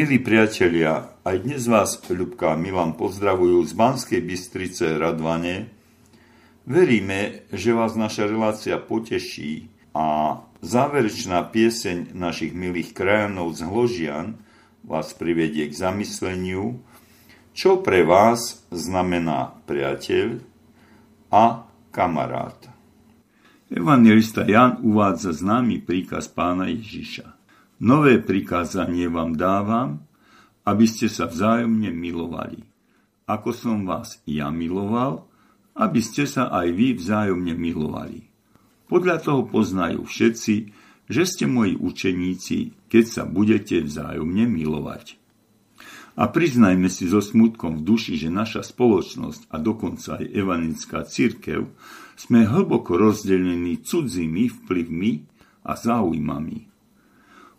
Milí priatelia, aj dnes vás Ľubka a Milan pozdravujú z Banskej Bystrice Radvane. Veríme, že vás naša relácia poteší a záverečná pieseň našich milých krajanov z Hložian vás privedie k zamysleniu, čo pre vás znamená priateľ a kamarát. Evangelista Jan uvádza známy príkaz pána Ježiša. Nové prikázanie vám dávam, aby ste sa vzájomne milovali. Ako som vás ja miloval, aby ste sa aj vy vzájomne milovali. Podľa toho poznajú všetci, že ste moji učeníci, keď sa budete vzájomne milovať. A priznajme si so smutkom v duši, že naša spoločnosť a dokonca aj evanická církev sme hlboko rozdelení cudzími vplyvmi a záujmami.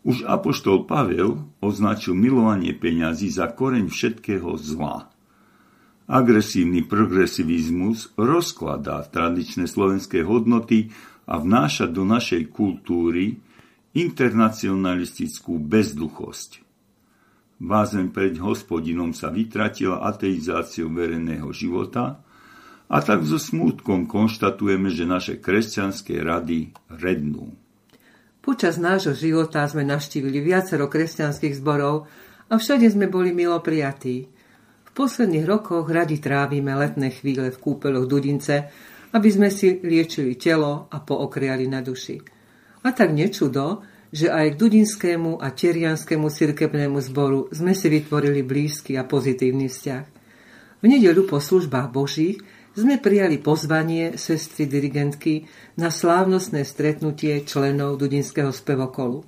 Už apoštol Pavel označil milovanie peňazí za koreň všetkého zla. Agresívny progresivizmus rozkladá tradičné slovenské hodnoty a vnáša do našej kultúry internacionalistickú bezduchosť. Vázen pred hospodinom sa vytratila ateizáciou verejného života a tak so smútkom konštatujeme, že naše kresťanské rady rednú. Počas nášho života sme navštívili viacero kresťanských zborov a všade sme boli milo prijatí. V posledných rokoch radi trávime letné chvíle v kúpeloch Dudince, aby sme si liečili telo a pookriali na duši. A tak nečudo, že aj k Dudinskému a Terianskému cirkevnému zboru sme si vytvorili blízky a pozitívny vzťah. V nedelu po službách Božích sme prijali pozvanie sestry dirigentky na slávnostné stretnutie členov Dudinského spevokolu.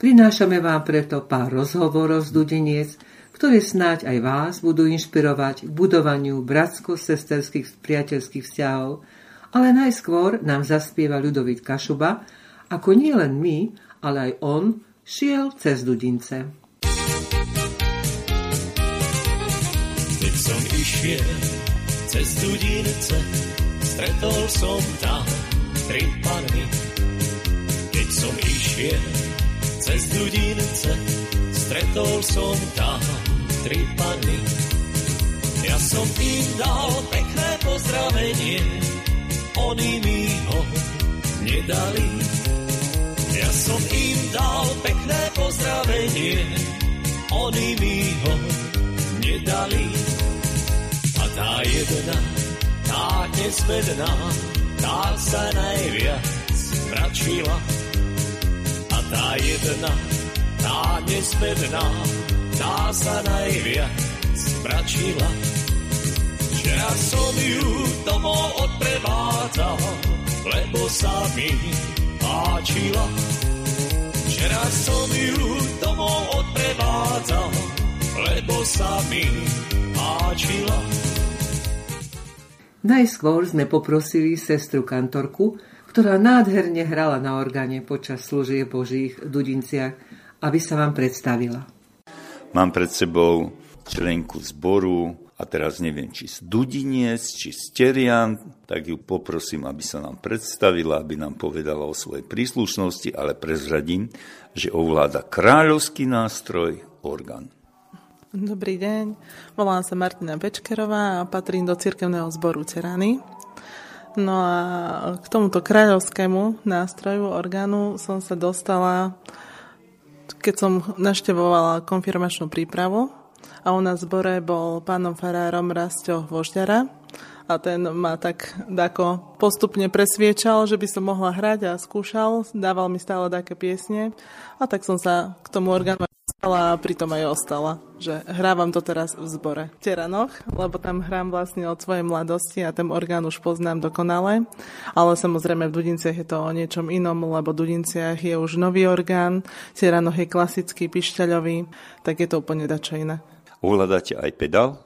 Prinášame vám preto pár rozhovorov z Dudiniec, ktoré snáď aj vás budú inšpirovať k budovaniu bratsko-sesterských priateľských vzťahov, ale najskôr nám zaspieva Ľudovit Kašuba, ako nie len my, ale aj on šiel cez Dudince. Keď som išiel cez Dudince stretol som tam tri panny. Keď som išiel cez Dudince, stretol som tam tri panny. Ja som im dal pekné pozdravenie, oni mi ho nedali. Ja som im dal pekné pozdravenie, oni mi ho nedali jedna, tá nesmedná, tá sa najviac mračila. A tá jedna, tá nesmedná, tá sa najviac mračila. Včera som ju domov odprevádzal, lebo sa mi páčila. Včera som ju domov odprevádzal, lebo sa mi páčila. Najskôr sme poprosili sestru kantorku, ktorá nádherne hrala na orgáne počas služie Božích v Dudinciach, aby sa vám predstavila. Mám pred sebou členku zboru a teraz neviem, či z Dudiniec, či z Terian, tak ju poprosím, aby sa nám predstavila, aby nám povedala o svojej príslušnosti, ale prezradím, že ovláda kráľovský nástroj, orgán. Dobrý deň, volám sa Martina Bečkerová a patrím do cirkevného zboru Cerany. No a k tomuto kráľovskému nástroju, orgánu som sa dostala, keď som naštevovala konfirmačnú prípravu a u nás v zbore bol pánom farárom Rasťo Vožďara a ten ma tak dako postupne presviečal, že by som mohla hrať a skúšal, dával mi stále také piesne a tak som sa k tomu orgánu a pritom aj ostala, že hrávam to teraz v zbore Teranoch, lebo tam hrám vlastne od svojej mladosti a ten orgán už poznám dokonale, ale samozrejme v Dudinciach je to o niečom inom, lebo v Dudinciach je už nový orgán, Teranoch je klasický, pišťaľový, tak je to úplne dačo iné. Ovládate aj pedál?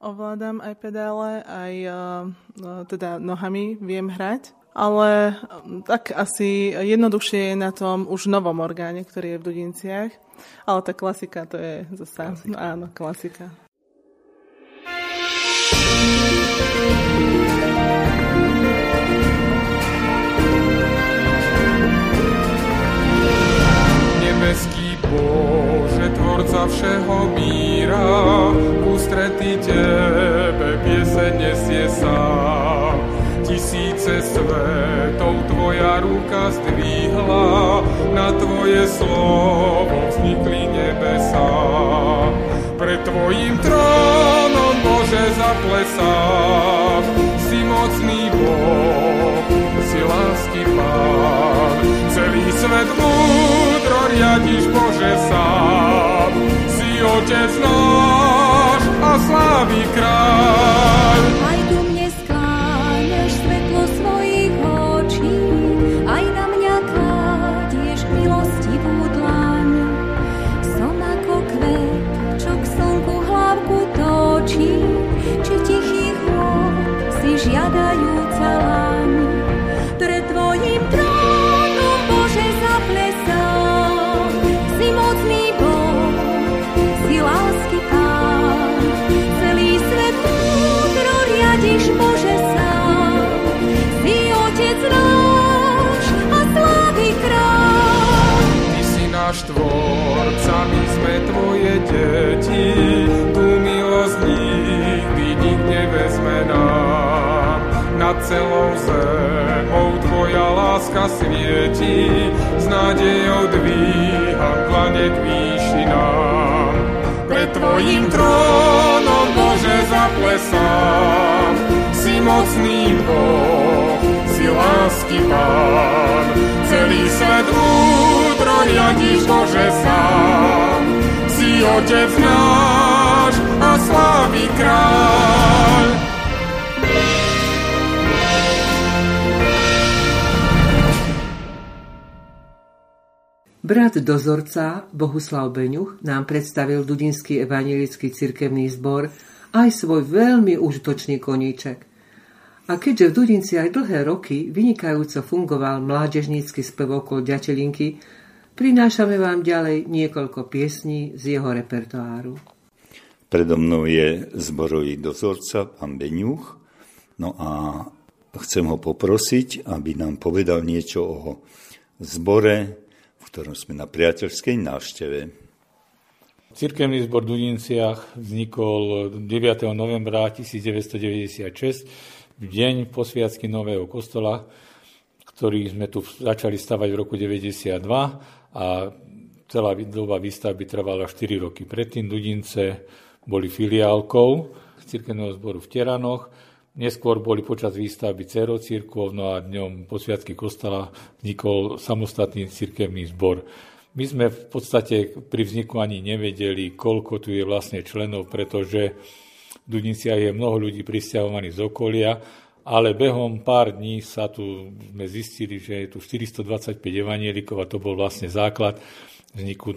Ovládam aj pedále, aj uh, teda nohami viem hrať ale mm, tak asi jednoduchšie je na tom už novom orgáne, ktorý je v Dudinciach. Ale tá klasika to je zase, klasika. No áno, klasika. Nebeský Bože, Tvorca všeho míra, ústretí Tebe pieseň nesie sám. Tisíce svetov tvoja ruka zdvihla, na tvoje slovo vznikli nebesa. Pred tvojim trónom Bože zaplesá, si mocný Boh, si lásky Pán. Celý svet múdro riadiš Bože sám, si Otec náš a slávy kráľ. Lásky Pán. Celý svet múdro riadiš, Bože, sám, si Otec náš a slávy kráľ. Brat dozorca Bohuslav Beňuch nám predstavil Dudinský evangelický cirkevný zbor aj svoj veľmi užitočný koníček. A keďže v Dudinci aj dlhé roky vynikajúco fungoval mládežnícky spev okolo ďatelinky, prinášame vám ďalej niekoľko piesní z jeho repertoáru. Predo mnou je zborový dozorca, pán Beňuch. No a chcem ho poprosiť, aby nám povedal niečo o zbore, v ktorom sme na priateľskej návšteve. Cirkevný zbor v Dudinciach vznikol 9. novembra 1996 v deň posviacky nového kostola, ktorý sme tu začali stavať v roku 92 a celá doba výstavby trvala 4 roky. Predtým Dudince boli filiálkou cirkevného zboru v Teranoch, Neskôr boli počas výstavby Cero církvov, no a dňom posviacky kostola vznikol samostatný cirkevný zbor. My sme v podstate pri vzniku ani nevedeli, koľko tu je vlastne členov, pretože Dudniciach je mnoho ľudí pristahovaných z okolia, ale behom pár dní sa tu sme zistili, že je tu 425 evanielikov a to bol vlastne základ vzniku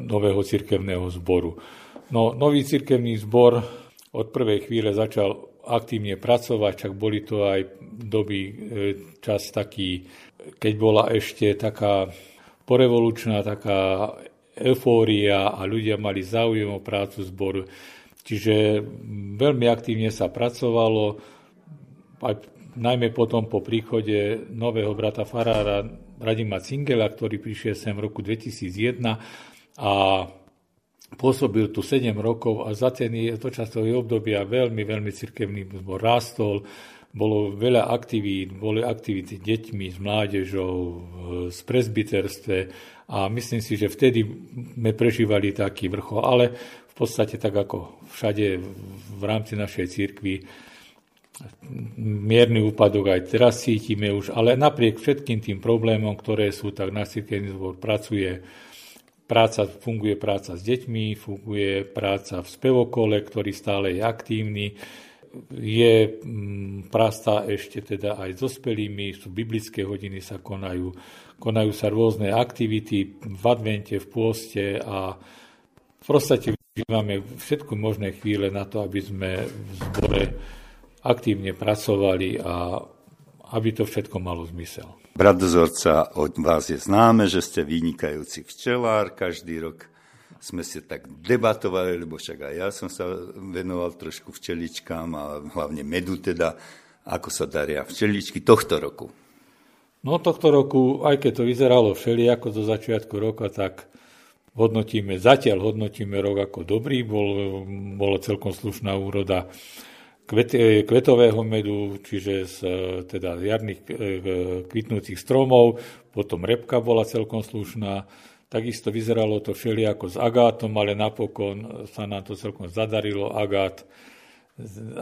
nového cirkevného zboru. No, nový cirkevný zbor od prvej chvíle začal aktívne pracovať, čak boli to aj doby, e, čas taký, keď bola ešte taká porevolučná, taká eufória a ľudia mali záujem o prácu zboru. Čiže veľmi aktívne sa pracovalo, aj najmä potom po príchode nového brata Farára Radima Cingela, ktorý prišiel sem v roku 2001 a pôsobil tu 7 rokov a za ten to časové obdobia veľmi, veľmi cirkevný zbor rástol, bolo veľa aktivít, boli aktivity s deťmi, s mládežou, s presbyterstve a myslím si, že vtedy sme prežívali taký vrchol, ale podstate tak ako všade v rámci našej církvy mierny úpadok aj teraz cítime už, ale napriek všetkým tým problémom, ktoré sú, tak náš cirkevný zbor pracuje Práca, funguje práca s deťmi, funguje práca v spevokole, ktorý stále je aktívny. Je mm, prasta ešte teda aj s dospelými, sú biblické hodiny sa konajú, konajú sa rôzne aktivity v advente, v pôste a v podstate využívame všetko možné chvíle na to, aby sme v zbore aktívne pracovali a aby to všetko malo zmysel. Brat dozorca, od vás je známe, že ste vynikajúci včelár. Každý rok sme si tak debatovali, lebo však aj ja som sa venoval trošku včeličkám a hlavne medu teda, ako sa daria včeličky tohto roku. No tohto roku, aj keď to vyzeralo všeli ako do začiatku roka, tak hodnotíme, zatiaľ hodnotíme rok ako dobrý, bol, bolo celkom slušná úroda kvet, kvetového medu, čiže z teda jarných kvitnúcich stromov, potom repka bola celkom slušná, takisto vyzeralo to všelijako s agátom, ale napokon sa nám to celkom zadarilo, agát,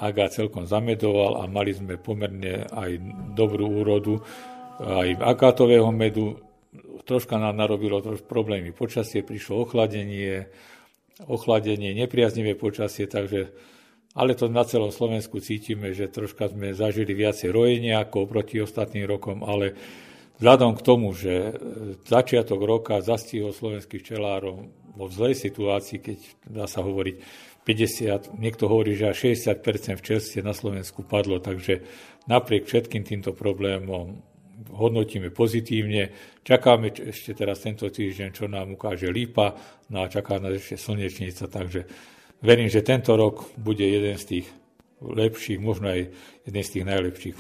agát celkom zamedoval a mali sme pomerne aj dobrú úrodu aj agátového medu, troška nám narobilo troš problémy. Počasie, prišlo ochladenie, ochladenie, nepriaznivé počasie, takže ale to na celom Slovensku cítime, že troška sme zažili viacej rojenia ako oproti ostatným rokom, ale vzhľadom k tomu, že začiatok roka zastihol slovenských včelárov vo zlej situácii, keď dá sa hovoriť 50, niekto hovorí, že až 60% včelstiev na Slovensku padlo, takže napriek všetkým týmto problémom hodnotíme pozitívne. Čakáme ešte teraz tento týždeň, čo nám ukáže lípa, no a čaká nás ešte slnečnica, takže verím, že tento rok bude jeden z tých lepších, možno aj jeden z tých najlepších.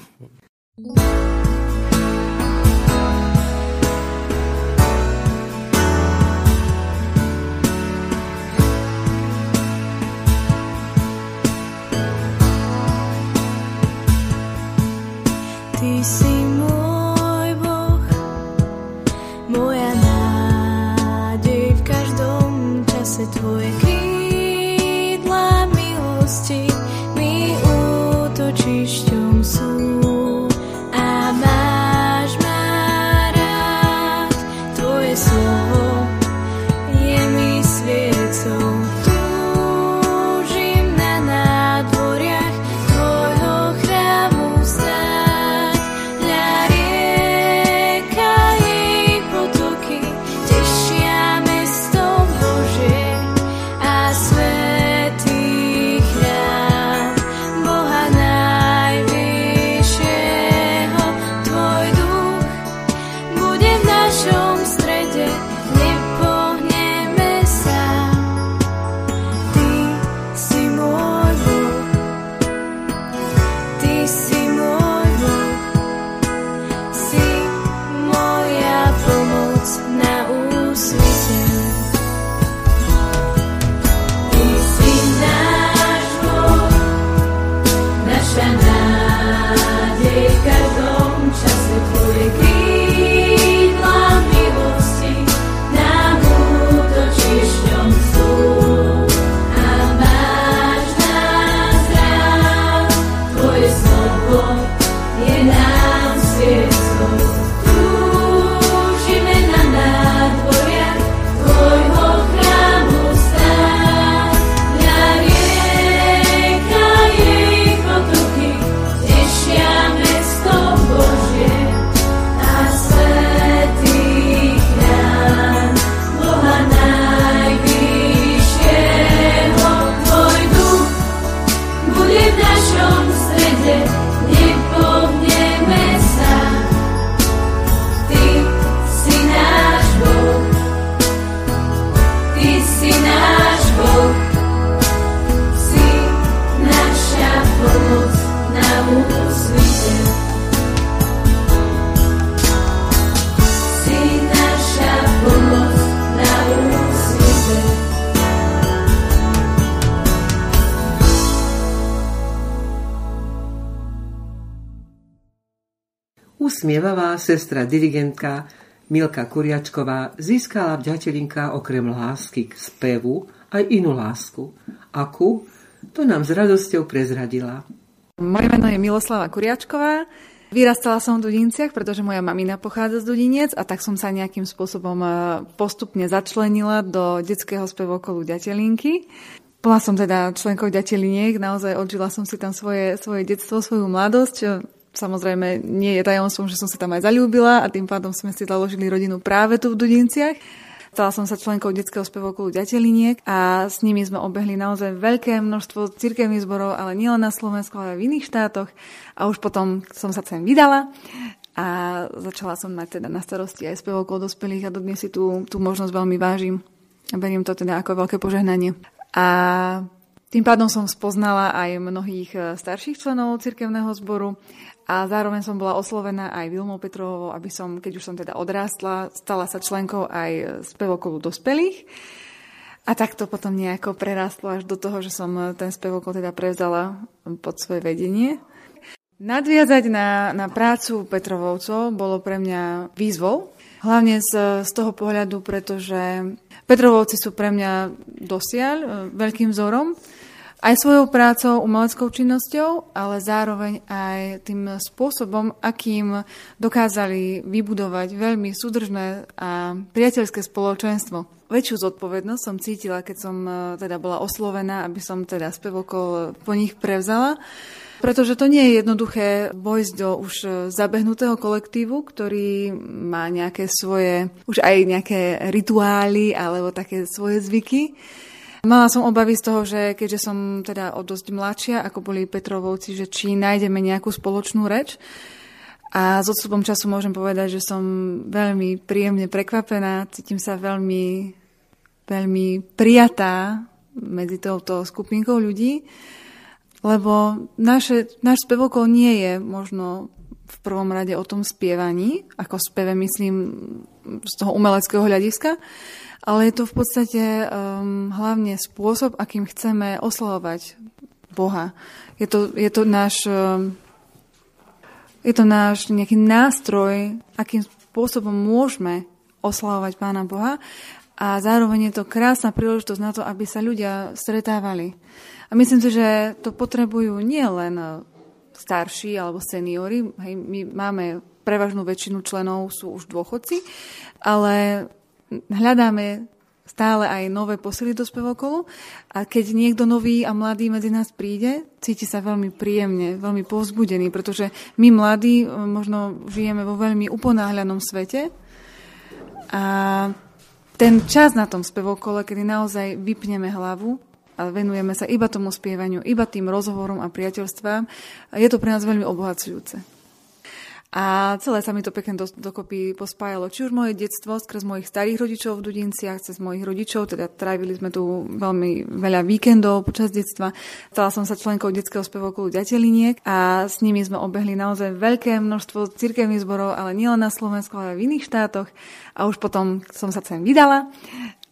between Usmievavá sestra dirigentka Milka Kuriačková získala v ďatelinka okrem lásky k spevu aj inú lásku. Akú? To nám s radosťou prezradila. Moje meno je Miloslava Kuriačková. Vyrastala som v Dudinciach, pretože moja mamina pochádza z Dudiniec a tak som sa nejakým spôsobom e, postupne začlenila do detského spevu okolo Ďatelinky. Bola som teda členkou Ďateliniek, naozaj odžila som si tam svoje, svoje detstvo, svoju mladosť. Samozrejme, nie je tajomstvom, že som sa tam aj zalúbila a tým pádom sme si založili rodinu práve tu v Dudinciach. Stala som sa členkou detského spevokolu Ďateliniek a s nimi sme obehli naozaj veľké množstvo cirkevných zborov, ale nielen na Slovensku, ale aj v iných štátoch. A už potom som sa sem vydala a začala som mať teda na starosti aj spevokol dospelých a dodnes si tú, tú možnosť veľmi vážim. A beriem to teda ako veľké požehnanie. A tým pádom som spoznala aj mnohých eh, starších členov cirkevného zboru a zároveň som bola oslovená aj Vilmou Petrovou, aby som, keď už som teda odrástla, stala sa členkou aj spevokolu dospelých. A tak to potom nejako prerastlo až do toho, že som ten spevokol teda prevzala pod svoje vedenie. Nadviazať na, na prácu Petrovovcov bolo pre mňa výzvou, hlavne z, z toho pohľadu, pretože Petrovovci sú pre mňa dosiaľ e, veľkým vzorom, aj svojou prácou, umeleckou činnosťou, ale zároveň aj tým spôsobom, akým dokázali vybudovať veľmi súdržné a priateľské spoločenstvo. Väčšiu zodpovednosť som cítila, keď som e, teda bola oslovená, aby som teda spevokol po nich prevzala. Pretože to nie je jednoduché vojsť do už zabehnutého kolektívu, ktorý má nejaké svoje, už aj nejaké rituály alebo také svoje zvyky. Mala som obavy z toho, že keďže som teda o dosť mladšia, ako boli Petrovovci, že či nájdeme nejakú spoločnú reč. A s odstupom času môžem povedať, že som veľmi príjemne prekvapená, cítim sa veľmi, veľmi prijatá medzi touto skupinkou ľudí lebo naše, náš spevokol nie je možno v prvom rade o tom spievaní, ako speve myslím z toho umeleckého hľadiska, ale je to v podstate um, hlavne spôsob, akým chceme oslavovať Boha. Je to, je to náš um, je to náš nejaký nástroj, akým spôsobom môžeme oslavovať Pána Boha a zároveň je to krásna príležitosť na to, aby sa ľudia stretávali. A myslím si, že to potrebujú nie len starší alebo seniory, hej, my máme prevažnú väčšinu členov sú už dôchodci, ale hľadáme stále aj nové posily do spevokolu a keď niekto nový a mladý medzi nás príde, cíti sa veľmi príjemne, veľmi povzbudený, pretože my mladí e, možno žijeme vo veľmi uponáhľanom svete a ten čas na tom spevokole, kedy naozaj vypneme hlavu a venujeme sa iba tomu spievaniu, iba tým rozhovorom a priateľstvám, je to pre nás veľmi obohacujúce. A celé sa mi to pekne do, dokopy pospájalo. Či už moje detstvo skrz mojich starých rodičov v Dudinciach, cez mojich rodičov, teda trávili sme tu veľmi veľa víkendov počas detstva. Stala som sa členkou detského spevokolu Ďateliniek a s nimi sme obehli naozaj veľké množstvo cirkevných zborov, ale nielen na Slovensku, ale aj v iných štátoch. A už potom som sa sem vydala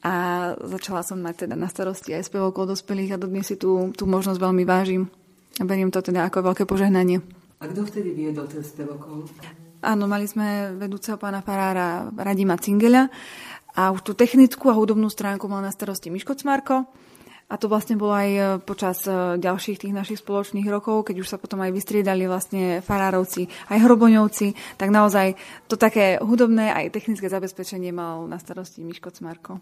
a začala som mať teda na starosti aj spevokov dospelých a dodnes si tú, tú možnosť veľmi vážim. A beriem to teda ako veľké požehnanie. A kto vtedy viedol ten spevokol? Áno, mali sme vedúceho pána farára Radima Cingeľa a už tú technickú a hudobnú stránku mal na starosti Miško Cmarko. A to vlastne bolo aj e, počas e, ďalších tých našich spoločných rokov, keď už sa potom aj vystriedali vlastne farárovci, aj hroboňovci, tak naozaj to také hudobné aj technické zabezpečenie mal na starosti Miško Cmarko.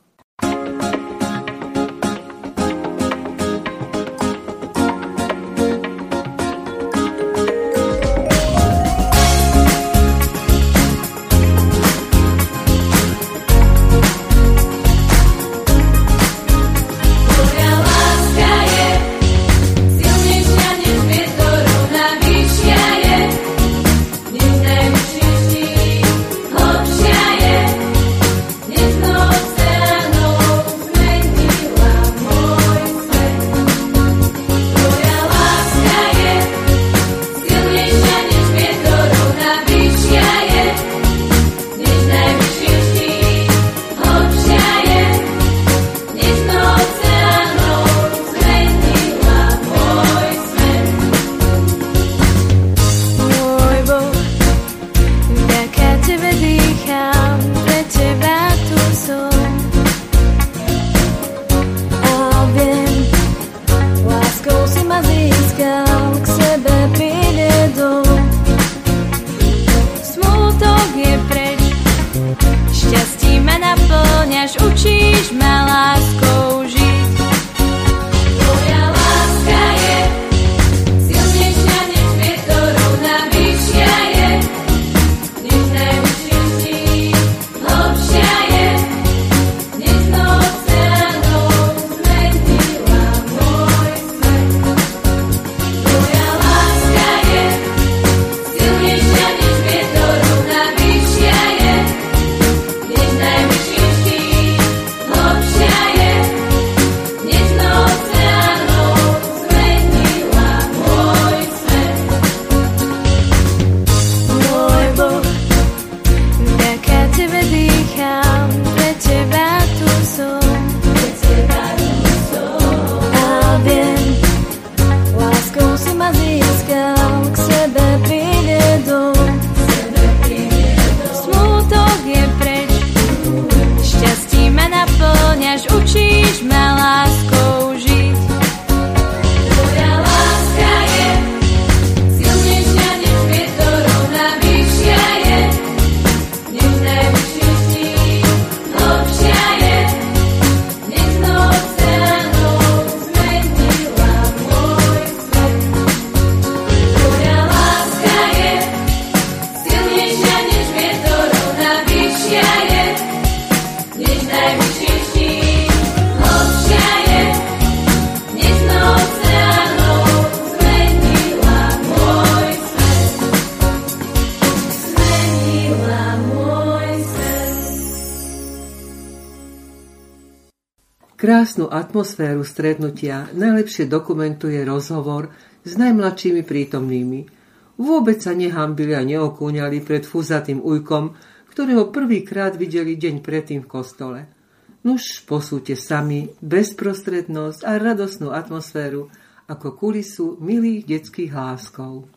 Atmosféru stretnutia najlepšie dokumentuje rozhovor s najmladšími prítomnými. Vôbec sa nehambili a neokúňali pred fúzatým ujkom, ktorého prvýkrát videli deň predtým v kostole. Nuž posúďte sami bezprostrednosť a radosnú atmosféru ako kulisu milých detských láskov.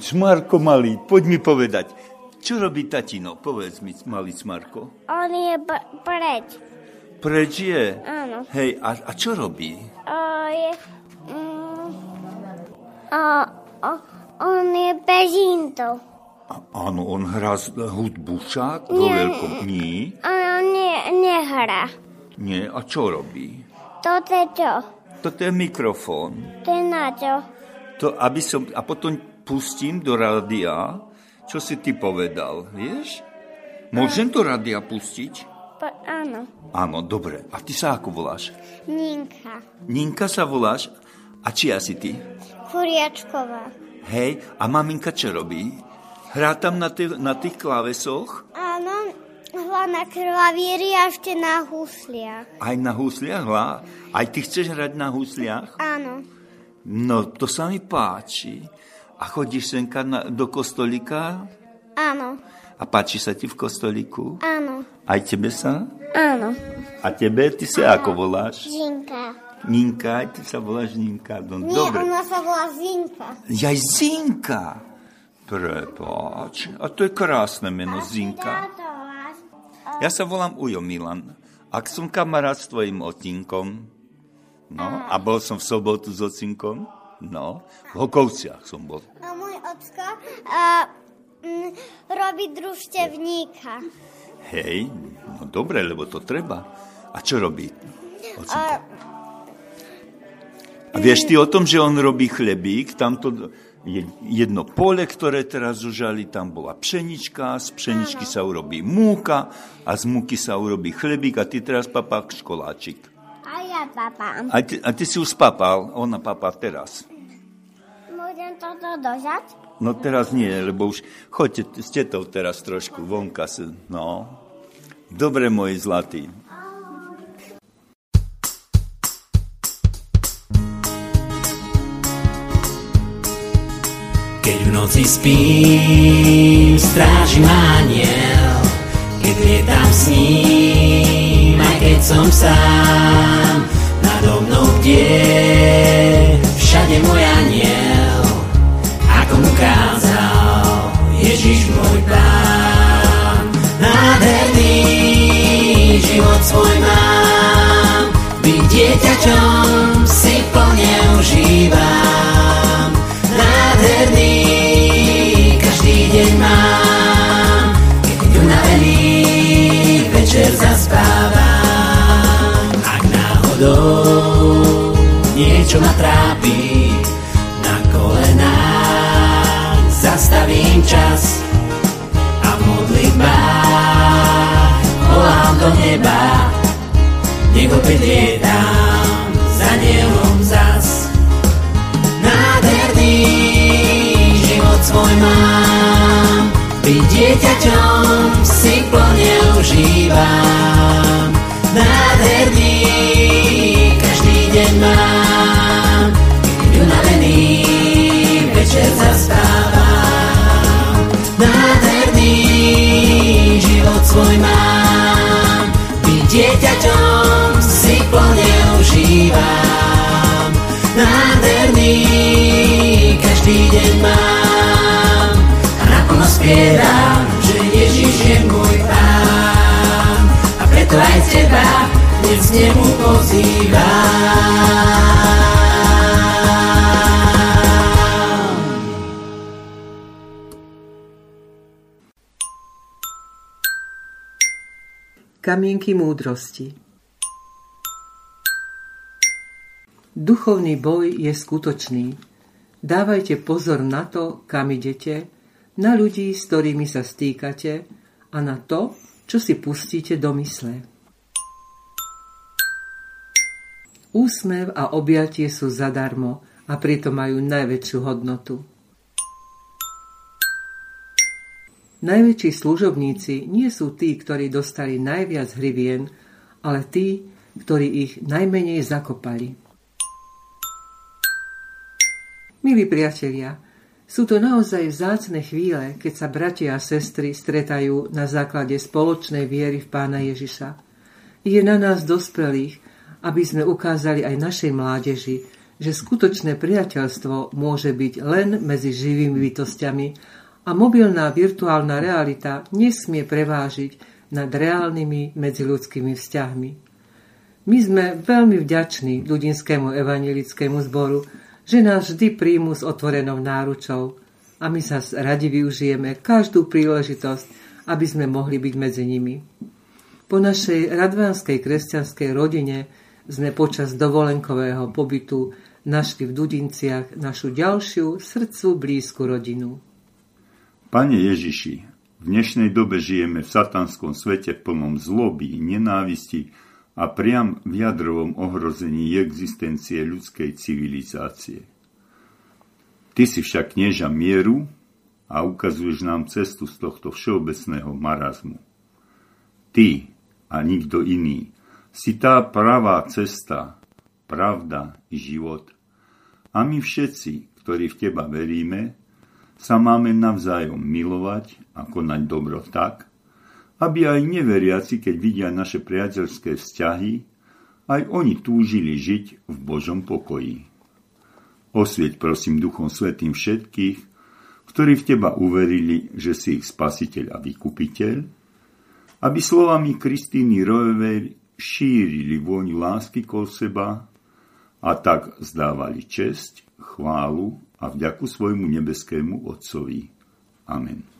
Cmarko malý, poď mi povedať, čo robí tatino? Povedz mi, malý Cmarko. On je b- preč. Preč je? Áno. Hej, a, a čo robí? O, je... Mm, o, o, on je bežinto. A, áno, on hrá hudbu však? Vo veľkom? A on ne, nehrá. Nie, a čo robí? Toto je čo? Toto je mikrofón. To je na čo? To, aby som, a potom pustím do rádia, čo si ty povedal, vieš? Môžem do rádia pustiť? Po, áno. Áno, dobre. A ty sa ako voláš? Ninka. Ninka sa voláš? A čia si ty? Kuriačková. Hej, a maminka čo robí? Hrá tam na, tých- na tých klávesoch? Áno, hla na klavíri a ešte na husliach. Aj na husliach hrá? Aj ty chceš hrať na husliach? Áno. No, to sa mi páči. A chodíš senka na, do kostolíka? Áno. A páči sa ti v kostolíku? Áno. Aj tebe sa? Áno. A tebe? Ty sa ako voláš? Žinka. Ninka, ty sa voláš Ninka. No, Nie, dobre. ona sa volá Zinka. Jaj, Zinka. Prepáč. A to je krásne meno, Zinka. Táto vás. Ja sa volám Ujo Milan. Ak som kamarát s tvojim ocinkom, no, a bol som v sobotu s ocinkom, no, v Hokovciach som bol. A môj ocko a, mm, robí družstevníka. Hej, no dobre, lebo to treba. A čo robí? Ocinko? A vieš ty o tom, že on robí chlebík, tamto je jedno pole, ktoré teraz užali, tam bola pšenička, z pšeničky sa urobí múka a z múky sa urobí chlebík a ty teraz papá školáčik. A ja papám. A ty, a ty si už papal, ona papá teraz. Môžem toto dožať? No teraz nie, lebo už choďte s tetou teraz trošku vonka. No. Dobre, môj zlatý. Keď v noci spím, stráži ma aniel, keď lietam s ním, aj keď som sám, nado mnou bdie, všade môj aniel, Ježiš môj pán. Nádherný život svoj mám, byť dieťaťom si plne užívam. Nádherný každý deň mám, keď unavený večer zaspávam. Ak náhodou niečo ma trápi, do neba, nech opäť lietam za nielom zas. Nádherný život svoj mám, byť dieťaťom si plne užívam. Nádherný každý deň mám, keď unavený večer zaspávam. Nádherný život svoj mám, užívam. Nádherný každý deň mám a naplno spievam, že Ježiš je môj pán. A preto aj teba dnes nemu pozývam. Kamienky múdrosti Duchovný boj je skutočný. Dávajte pozor na to, kam idete, na ľudí, s ktorými sa stýkate a na to, čo si pustíte do mysle. Úsmev a objatie sú zadarmo a pritom majú najväčšiu hodnotu. Najväčší služobníci nie sú tí, ktorí dostali najviac hrivien, ale tí, ktorí ich najmenej zakopali. Milí priatelia, sú to naozaj vzácne chvíle, keď sa bratia a sestry stretajú na základe spoločnej viery v Pána Ježiša. Je na nás dospelých, aby sme ukázali aj našej mládeži, že skutočné priateľstvo môže byť len medzi živými bytostiami a mobilná virtuálna realita nesmie prevážiť nad reálnymi medziľudskými vzťahmi. My sme veľmi vďační ľudinskému evanelickému zboru, že nás vždy príjmu s otvorenou náručou a my sa radi využijeme každú príležitosť, aby sme mohli byť medzi nimi. Po našej radvánskej kresťanskej rodine sme počas dovolenkového pobytu našli v Dudinciach našu ďalšiu srdcu blízku rodinu. Pane Ježiši, v dnešnej dobe žijeme v satanskom svete plnom zloby, nenávisti a priam v jadrovom ohrození existencie ľudskej civilizácie. Ty si však knieža mieru a ukazuješ nám cestu z tohto všeobecného marazmu. Ty a nikto iný si tá pravá cesta, pravda i život. A my všetci, ktorí v Teba veríme, sa máme navzájom milovať a konať dobro tak, aby aj neveriaci, keď vidia naše priateľské vzťahy, aj oni túžili žiť v Božom pokoji. Osvieť prosím Duchom Svetým všetkých, ktorí v Teba uverili, že si ich spasiteľ a vykupiteľ, aby slovami Kristýny Rojevej šírili vôňu lásky kol seba a tak zdávali česť, chválu a vďaku svojmu nebeskému Otcovi. Amen.